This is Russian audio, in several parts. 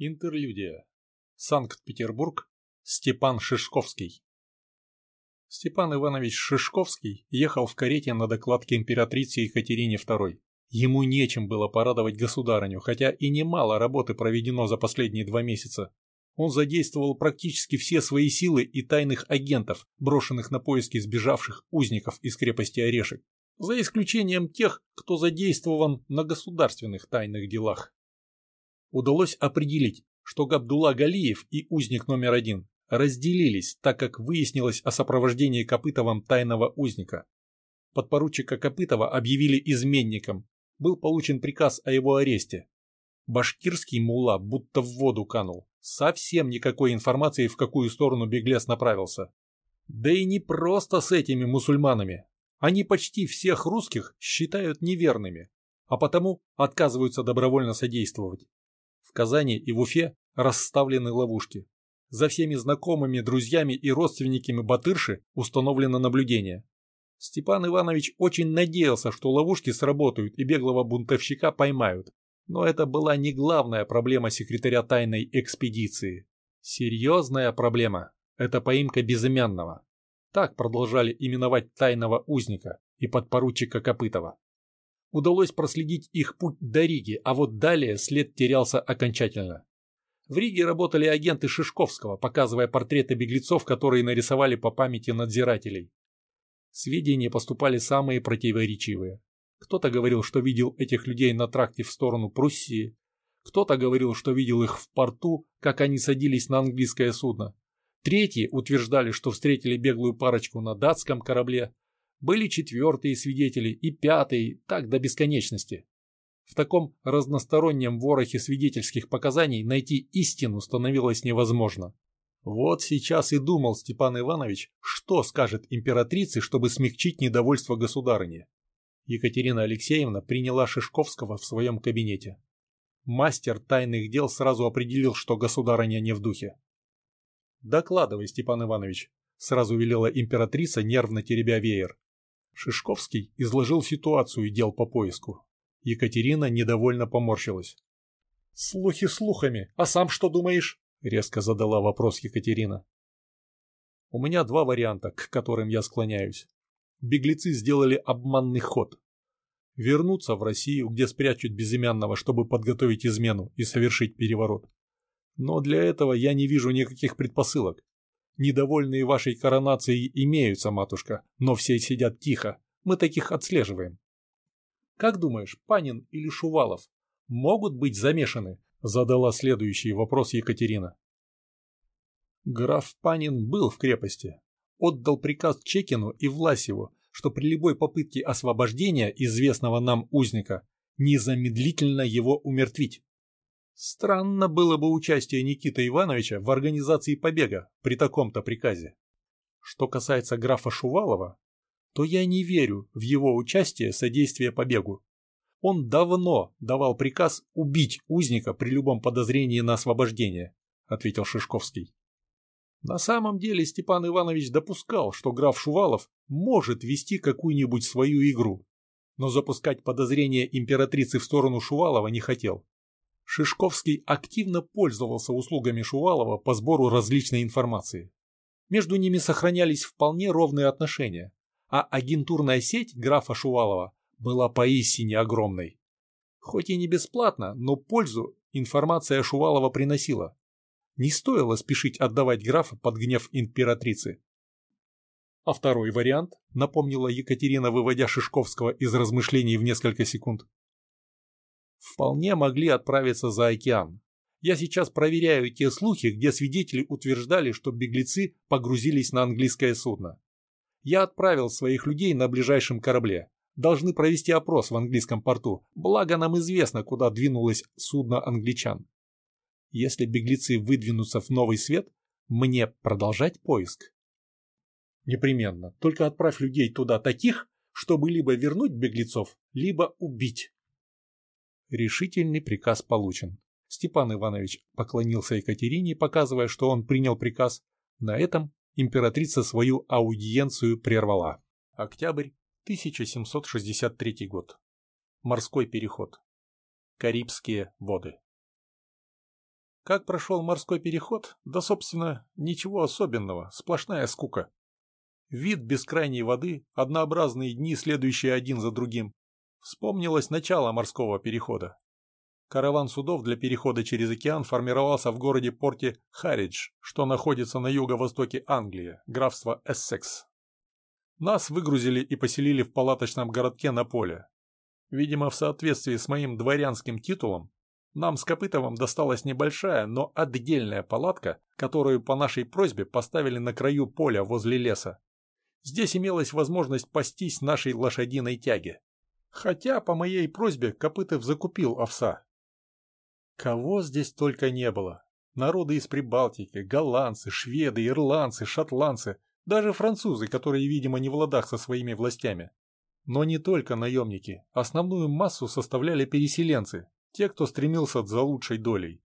Интерлюдия. Санкт-Петербург. Степан Шишковский. Степан Иванович Шишковский ехал в карете на доклад к императрице Екатерине II. Ему нечем было порадовать государыню, хотя и немало работы проведено за последние два месяца. Он задействовал практически все свои силы и тайных агентов, брошенных на поиски сбежавших узников из крепости Орешек, за исключением тех, кто задействован на государственных тайных делах удалось определить, что Габдулла Галиев и узник номер один разделились, так как выяснилось о сопровождении Копытовым тайного узника. Подпоручика Копытова объявили изменником, был получен приказ о его аресте. Башкирский мула будто в воду канул, совсем никакой информации, в какую сторону беглец направился. Да и не просто с этими мусульманами. Они почти всех русских считают неверными, а потому отказываются добровольно содействовать. Казани и в Уфе расставлены ловушки. За всеми знакомыми, друзьями и родственниками Батырши установлено наблюдение. Степан Иванович очень надеялся, что ловушки сработают и беглого бунтовщика поймают. Но это была не главная проблема секретаря тайной экспедиции. Серьезная проблема – это поимка безымянного. Так продолжали именовать тайного узника и подпоручика Копытова удалось проследить их путь до Риги, а вот далее след терялся окончательно. В Риге работали агенты Шишковского, показывая портреты беглецов, которые нарисовали по памяти надзирателей. Сведения поступали самые противоречивые. Кто-то говорил, что видел этих людей на тракте в сторону Пруссии, кто-то говорил, что видел их в порту, как они садились на английское судно. Третьи утверждали, что встретили беглую парочку на датском корабле, были четвертые свидетели и пятые, так до бесконечности. В таком разностороннем ворохе свидетельских показаний найти истину становилось невозможно. Вот сейчас и думал Степан Иванович, что скажет императрице, чтобы смягчить недовольство государыни. Екатерина Алексеевна приняла Шишковского в своем кабинете. Мастер тайных дел сразу определил, что государыня не в духе. «Докладывай, Степан Иванович», — сразу велела императрица, нервно теребя веер. Шишковский изложил ситуацию дел по поиску. Екатерина недовольно поморщилась. «Слухи слухами, а сам что думаешь?» — резко задала вопрос Екатерина. «У меня два варианта, к которым я склоняюсь. Беглецы сделали обманный ход. Вернуться в Россию, где спрячут безымянного, чтобы подготовить измену и совершить переворот. Но для этого я не вижу никаких предпосылок. Недовольные вашей коронацией имеются, матушка, но все сидят тихо. Мы таких отслеживаем. Как думаешь, Панин или Шувалов могут быть замешаны? Задала следующий вопрос Екатерина. Граф Панин был в крепости. Отдал приказ Чекину и Власеву, что при любой попытке освобождения известного нам узника незамедлительно его умертвить. Странно было бы участие Никиты Ивановича в организации побега при таком-то приказе. Что касается графа Шувалова, то я не верю в его участие содействие побегу. Он давно давал приказ убить узника при любом подозрении на освобождение, ответил Шишковский. На самом деле Степан Иванович допускал, что граф Шувалов может вести какую-нибудь свою игру, но запускать подозрения императрицы в сторону Шувалова не хотел. Шишковский активно пользовался услугами Шувалова по сбору различной информации. Между ними сохранялись вполне ровные отношения, а агентурная сеть графа Шувалова была поистине огромной. Хоть и не бесплатно, но пользу информация Шувалова приносила. Не стоило спешить отдавать графа под гнев императрицы. А второй вариант, напомнила Екатерина, выводя Шишковского из размышлений в несколько секунд, вполне могли отправиться за океан. Я сейчас проверяю те слухи, где свидетели утверждали, что беглецы погрузились на английское судно. Я отправил своих людей на ближайшем корабле. Должны провести опрос в английском порту, благо нам известно, куда двинулось судно англичан. Если беглецы выдвинутся в новый свет, мне продолжать поиск? Непременно. Только отправь людей туда таких, чтобы либо вернуть беглецов, либо убить. Решительный приказ получен. Степан Иванович поклонился Екатерине, показывая, что он принял приказ. На этом императрица свою аудиенцию прервала. Октябрь 1763 год. Морской переход. Карибские воды. Как прошел морской переход? Да, собственно, ничего особенного, сплошная скука. Вид бескрайней воды, однообразные дни, следующие один за другим. Вспомнилось начало морского перехода. Караван судов для перехода через океан формировался в городе-порте Харридж, что находится на юго-востоке Англии, графство Эссекс. Нас выгрузили и поселили в палаточном городке на поле. Видимо, в соответствии с моим дворянским титулом, нам с Копытовым досталась небольшая, но отдельная палатка, которую по нашей просьбе поставили на краю поля возле леса. Здесь имелась возможность пастись нашей лошадиной тяге. Хотя, по моей просьбе, Копытов закупил овса. Кого здесь только не было. Народы из Прибалтики, голландцы, шведы, ирландцы, шотландцы, даже французы, которые, видимо, не в ладах со своими властями. Но не только наемники. Основную массу составляли переселенцы, те, кто стремился за лучшей долей.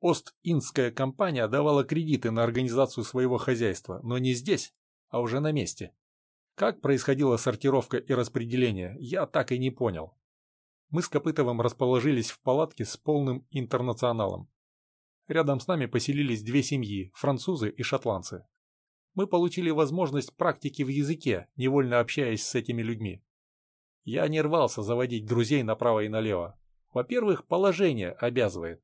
Ост-Индская компания давала кредиты на организацию своего хозяйства, но не здесь, а уже на месте. Как происходила сортировка и распределение, я так и не понял. Мы с Копытовым расположились в палатке с полным интернационалом. Рядом с нами поселились две семьи – французы и шотландцы. Мы получили возможность практики в языке, невольно общаясь с этими людьми. Я не рвался заводить друзей направо и налево. Во-первых, положение обязывает.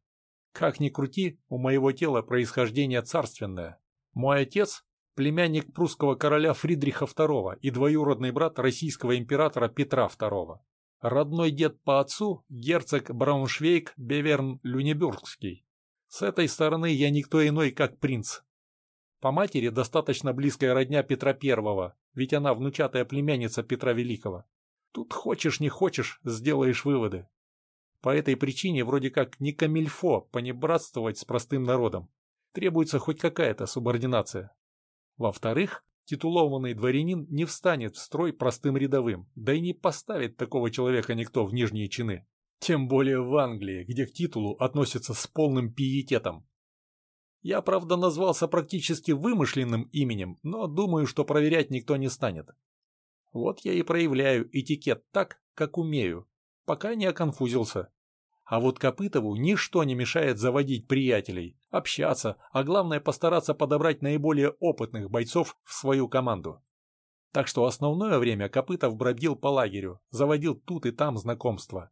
Как ни крути, у моего тела происхождение царственное. Мой отец племянник прусского короля Фридриха II и двоюродный брат российского императора Петра II. Родной дед по отцу – герцог Брауншвейг Беверн Люнебюргский. С этой стороны я никто иной, как принц. По матери достаточно близкая родня Петра I, ведь она внучатая племянница Петра Великого. Тут хочешь не хочешь, сделаешь выводы. По этой причине вроде как не камильфо понебратствовать с простым народом. Требуется хоть какая-то субординация. Во-вторых, титулованный дворянин не встанет в строй простым рядовым, да и не поставит такого человека никто в нижние чины. Тем более в Англии, где к титулу относятся с полным пиететом. Я, правда, назвался практически вымышленным именем, но думаю, что проверять никто не станет. Вот я и проявляю этикет так, как умею, пока не оконфузился. А вот Копытову ничто не мешает заводить приятелей, общаться, а главное постараться подобрать наиболее опытных бойцов в свою команду. Так что основное время Копытов бродил по лагерю, заводил тут и там знакомства.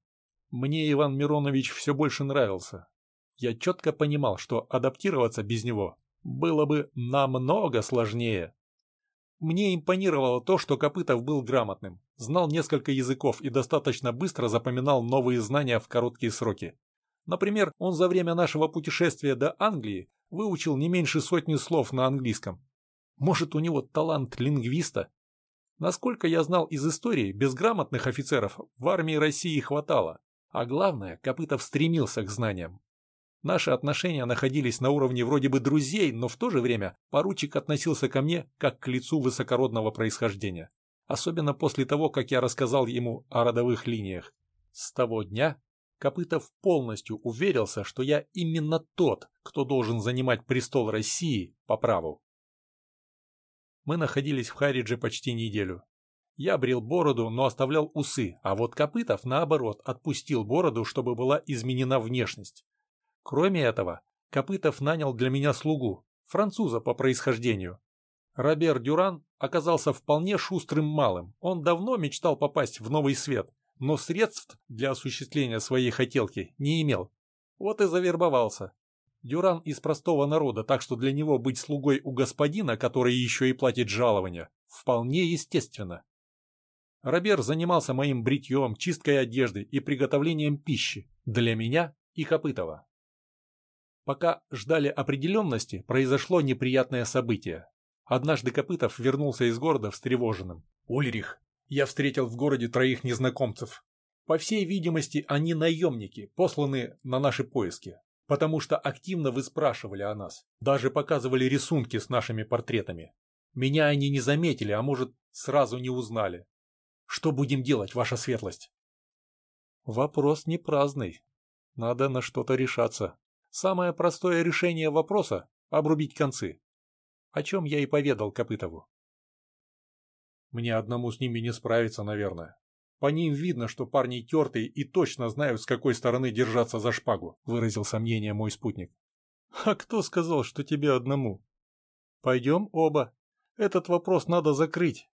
Мне Иван Миронович все больше нравился. Я четко понимал, что адаптироваться без него было бы намного сложнее. Мне импонировало то, что Копытов был грамотным, знал несколько языков и достаточно быстро запоминал новые знания в короткие сроки. Например, он за время нашего путешествия до Англии выучил не меньше сотни слов на английском. Может, у него талант лингвиста? Насколько я знал из истории, безграмотных офицеров в армии России хватало. А главное, Копытов стремился к знаниям. Наши отношения находились на уровне вроде бы друзей, но в то же время поручик относился ко мне как к лицу высокородного происхождения. Особенно после того, как я рассказал ему о родовых линиях. С того дня Копытов полностью уверился, что я именно тот, кто должен занимать престол России по праву. Мы находились в Харидже почти неделю. Я брил бороду, но оставлял усы, а вот Копытов, наоборот, отпустил бороду, чтобы была изменена внешность. Кроме этого, Копытов нанял для меня слугу, француза по происхождению. Робер Дюран оказался вполне шустрым малым. Он давно мечтал попасть в новый свет, но средств для осуществления своей хотелки не имел. Вот и завербовался. Дюран из простого народа, так что для него быть слугой у господина, который еще и платит жалования, вполне естественно. Робер занимался моим бритьем, чисткой одежды и приготовлением пищи для меня и Копытова. Пока ждали определенности, произошло неприятное событие. Однажды Копытов вернулся из города встревоженным. «Ульрих, я встретил в городе троих незнакомцев. По всей видимости, они наемники, посланы на наши поиски, потому что активно выспрашивали о нас, даже показывали рисунки с нашими портретами. Меня они не заметили, а может, сразу не узнали. Что будем делать, ваша светлость?» Вопрос не праздный. Надо на что-то решаться. Самое простое решение вопроса – обрубить концы. О чем я и поведал Копытову. Мне одному с ними не справиться, наверное. По ним видно, что парни тертые и точно знают, с какой стороны держаться за шпагу, выразил сомнение мой спутник. А кто сказал, что тебе одному? Пойдем оба. Этот вопрос надо закрыть.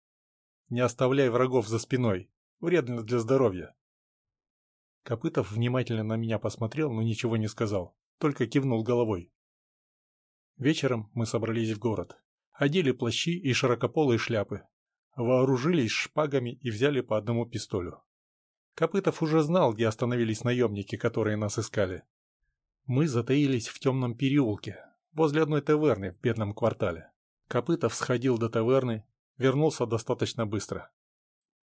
Не оставляй врагов за спиной. Вредно для здоровья. Копытов внимательно на меня посмотрел, но ничего не сказал, только кивнул головой. Вечером мы собрались в город. Одели плащи и широкополые шляпы. Вооружились шпагами и взяли по одному пистолю. Копытов уже знал, где остановились наемники, которые нас искали. Мы затаились в темном переулке, возле одной таверны в бедном квартале. Копытов сходил до таверны, вернулся достаточно быстро.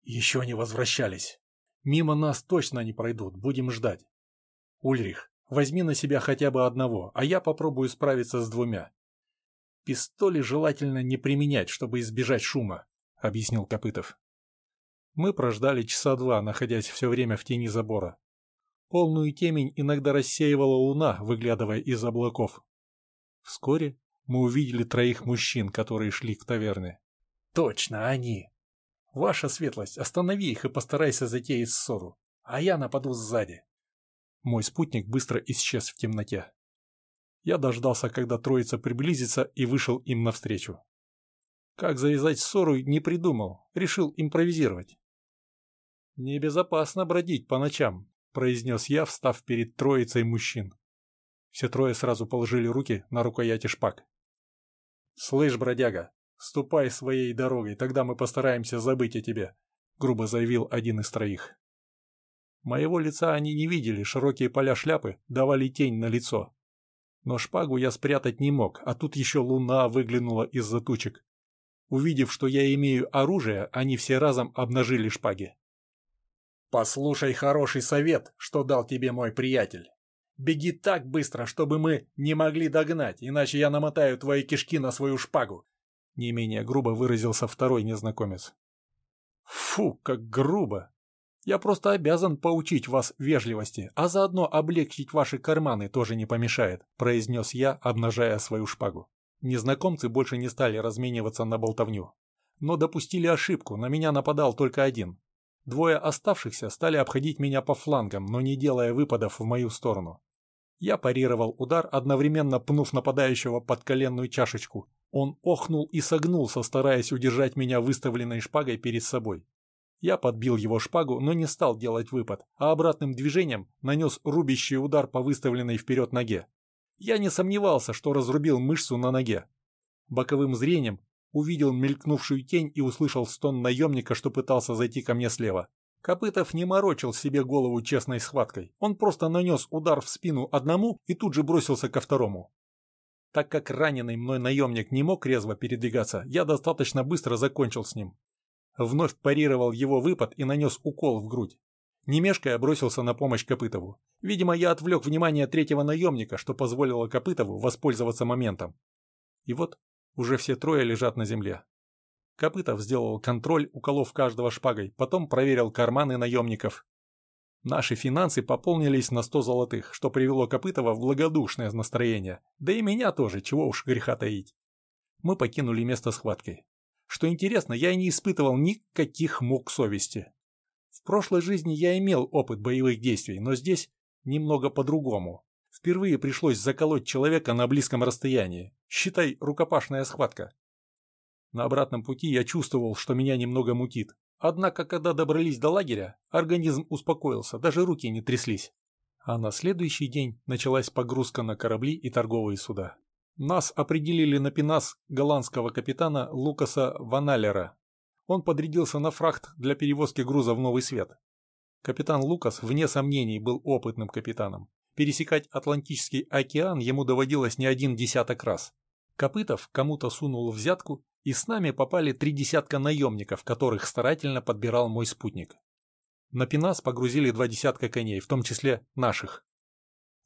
«Еще не возвращались. Мимо нас точно не пройдут, будем ждать. Ульрих, возьми на себя хотя бы одного, а я попробую справиться с двумя. Пистоли желательно не применять, чтобы избежать шума», — объяснил Копытов. Мы прождали часа два, находясь все время в тени забора. Полную темень иногда рассеивала луна, выглядывая из облаков. Вскоре мы увидели троих мужчин, которые шли к таверне. «Точно, они!» «Ваша светлость, останови их и постарайся затеять ссору, а я нападу сзади». Мой спутник быстро исчез в темноте. Я дождался, когда троица приблизится, и вышел им навстречу. Как завязать ссору, не придумал, решил импровизировать. «Небезопасно бродить по ночам», — произнес я, встав перед троицей мужчин. Все трое сразу положили руки на рукояти шпаг. «Слышь, бродяга, ступай своей дорогой, тогда мы постараемся забыть о тебе», — грубо заявил один из троих. Моего лица они не видели, широкие поля шляпы давали тень на лицо. Но шпагу я спрятать не мог, а тут еще луна выглянула из-за тучек. Увидев, что я имею оружие, они все разом обнажили шпаги. Послушай хороший совет, что дал тебе мой приятель. Беги так быстро, чтобы мы не могли догнать, иначе я намотаю твои кишки на свою шпагу. Не менее грубо выразился второй незнакомец. Фу, как грубо. Я просто обязан поучить вас вежливости, а заодно облегчить ваши карманы тоже не помешает, произнес я, обнажая свою шпагу. Незнакомцы больше не стали размениваться на болтовню. Но допустили ошибку, на меня нападал только один. Двое оставшихся стали обходить меня по флангам, но не делая выпадов в мою сторону. Я парировал удар, одновременно пнув нападающего под коленную чашечку. Он охнул и согнулся, стараясь удержать меня выставленной шпагой перед собой. Я подбил его шпагу, но не стал делать выпад, а обратным движением нанес рубящий удар по выставленной вперед ноге. Я не сомневался, что разрубил мышцу на ноге. Боковым зрением увидел мелькнувшую тень и услышал стон наемника, что пытался зайти ко мне слева. Копытов не морочил себе голову честной схваткой. Он просто нанес удар в спину одному и тут же бросился ко второму. Так как раненый мной наемник не мог резво передвигаться, я достаточно быстро закончил с ним. Вновь парировал его выпад и нанес укол в грудь. Немешкая бросился на помощь Копытову. Видимо, я отвлек внимание третьего наемника, что позволило Копытову воспользоваться моментом. И вот уже все трое лежат на земле. Копытов сделал контроль, уколов каждого шпагой, потом проверил карманы наемников. Наши финансы пополнились на сто золотых, что привело Копытова в благодушное настроение. Да и меня тоже, чего уж греха таить. Мы покинули место схватки. Что интересно, я и не испытывал никаких мук совести. В прошлой жизни я имел опыт боевых действий, но здесь немного по-другому. Впервые пришлось заколоть человека на близком расстоянии. Считай, рукопашная схватка. На обратном пути я чувствовал, что меня немного мутит. Однако, когда добрались до лагеря, организм успокоился, даже руки не тряслись. А на следующий день началась погрузка на корабли и торговые суда. Нас определили на пенас голландского капитана Лукаса Ваналера. Он подрядился на фрахт для перевозки груза в Новый Свет. Капитан Лукас, вне сомнений, был опытным капитаном. Пересекать Атлантический океан ему доводилось не один десяток раз. Копытов кому-то сунул взятку, и с нами попали три десятка наемников, которых старательно подбирал мой спутник. На Пенас погрузили два десятка коней, в том числе наших.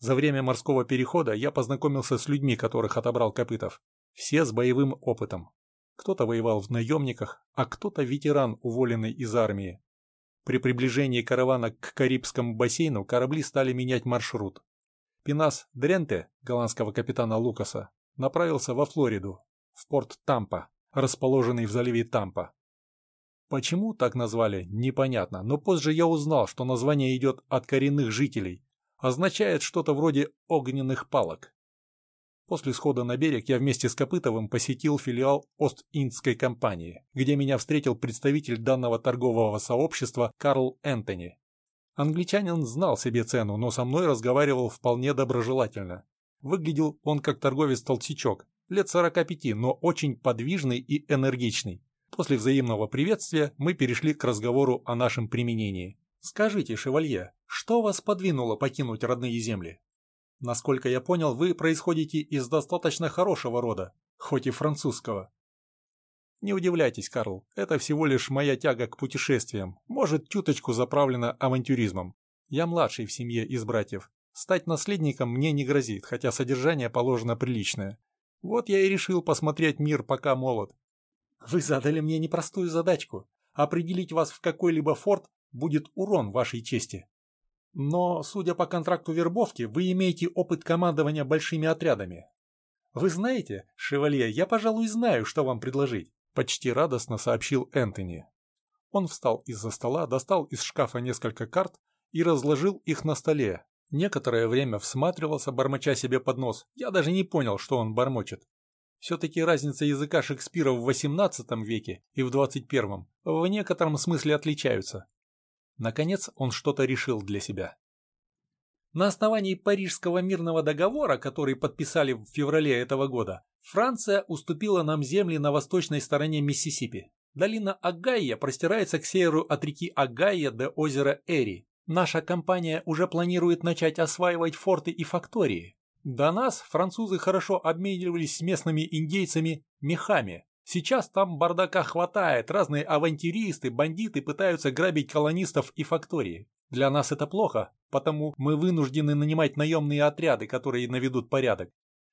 За время морского перехода я познакомился с людьми, которых отобрал Копытов. Все с боевым опытом. Кто-то воевал в наемниках, а кто-то ветеран, уволенный из армии. При приближении каравана к Карибскому бассейну корабли стали менять маршрут. Пинас Дренте, голландского капитана Лукаса, направился во Флориду, в порт Тампа, расположенный в заливе Тампа. Почему так назвали, непонятно, но позже я узнал, что название идет от коренных жителей, означает что-то вроде огненных палок. После схода на берег я вместе с Копытовым посетил филиал Ост-Индской компании, где меня встретил представитель данного торгового сообщества Карл Энтони. Англичанин знал себе цену, но со мной разговаривал вполне доброжелательно. Выглядел он как торговец-толстячок, лет 45, но очень подвижный и энергичный. После взаимного приветствия мы перешли к разговору о нашем применении. «Скажите, шевалье, что вас подвинуло покинуть родные земли?» Насколько я понял, вы происходите из достаточно хорошего рода, хоть и французского. Не удивляйтесь, Карл, это всего лишь моя тяга к путешествиям, может, чуточку заправлена авантюризмом. Я младший в семье из братьев. Стать наследником мне не грозит, хотя содержание положено приличное. Вот я и решил посмотреть мир, пока молод. Вы задали мне непростую задачку. Определить вас в какой-либо форт будет урон вашей чести. Но, судя по контракту вербовки, вы имеете опыт командования большими отрядами. Вы знаете, шевалье, я, пожалуй, знаю, что вам предложить, почти радостно сообщил Энтони. Он встал из-за стола, достал из шкафа несколько карт и разложил их на столе. Некоторое время всматривался, бормоча себе под нос. Я даже не понял, что он бормочет. Все-таки разница языка Шекспира в XVIII веке и в XXI в некотором смысле отличаются. Наконец он что-то решил для себя. На основании Парижского мирного договора, который подписали в феврале этого года, Франция уступила нам земли на восточной стороне Миссисипи. Долина Агайя простирается к северу от реки Агайя до озера Эри. Наша компания уже планирует начать осваивать форты и фактории. До нас французы хорошо обменивались с местными индейцами мехами, Сейчас там бардака хватает, разные авантюристы, бандиты пытаются грабить колонистов и фактории. Для нас это плохо, потому мы вынуждены нанимать наемные отряды, которые наведут порядок.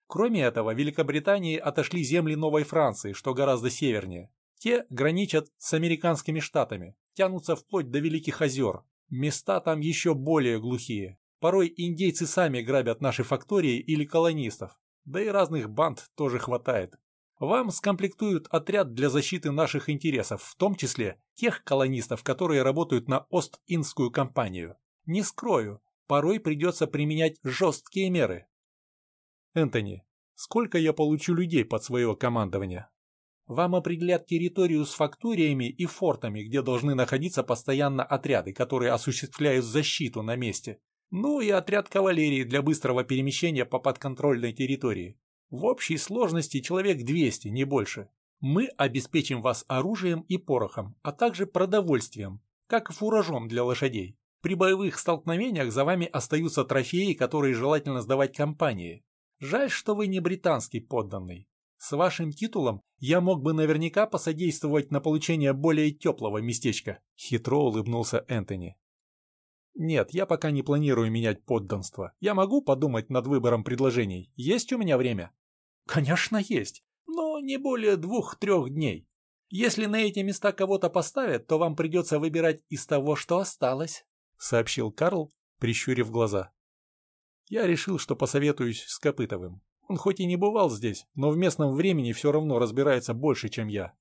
Кроме этого, Великобритании отошли земли Новой Франции, что гораздо севернее. Те граничат с американскими штатами, тянутся вплоть до Великих озер. Места там еще более глухие. Порой индейцы сами грабят наши фактории или колонистов. Да и разных банд тоже хватает. Вам скомплектуют отряд для защиты наших интересов, в том числе тех колонистов, которые работают на Ост-Индскую компанию. Не скрою, порой придется применять жесткие меры. Энтони, сколько я получу людей под свое командование? Вам определят территорию с факториями и фортами, где должны находиться постоянно отряды, которые осуществляют защиту на месте. Ну и отряд кавалерии для быстрого перемещения по подконтрольной территории. В общей сложности человек 200, не больше. Мы обеспечим вас оружием и порохом, а также продовольствием, как фуражом для лошадей. При боевых столкновениях за вами остаются трофеи, которые желательно сдавать компании. Жаль, что вы не британский подданный. С вашим титулом я мог бы наверняка посодействовать на получение более теплого местечка», — хитро улыбнулся Энтони. «Нет, я пока не планирую менять подданство. Я могу подумать над выбором предложений. Есть у меня время?» «Конечно есть, но не более двух-трех дней. Если на эти места кого-то поставят, то вам придется выбирать из того, что осталось», — сообщил Карл, прищурив глаза. Я решил, что посоветуюсь с Копытовым. Он хоть и не бывал здесь, но в местном времени все равно разбирается больше, чем я.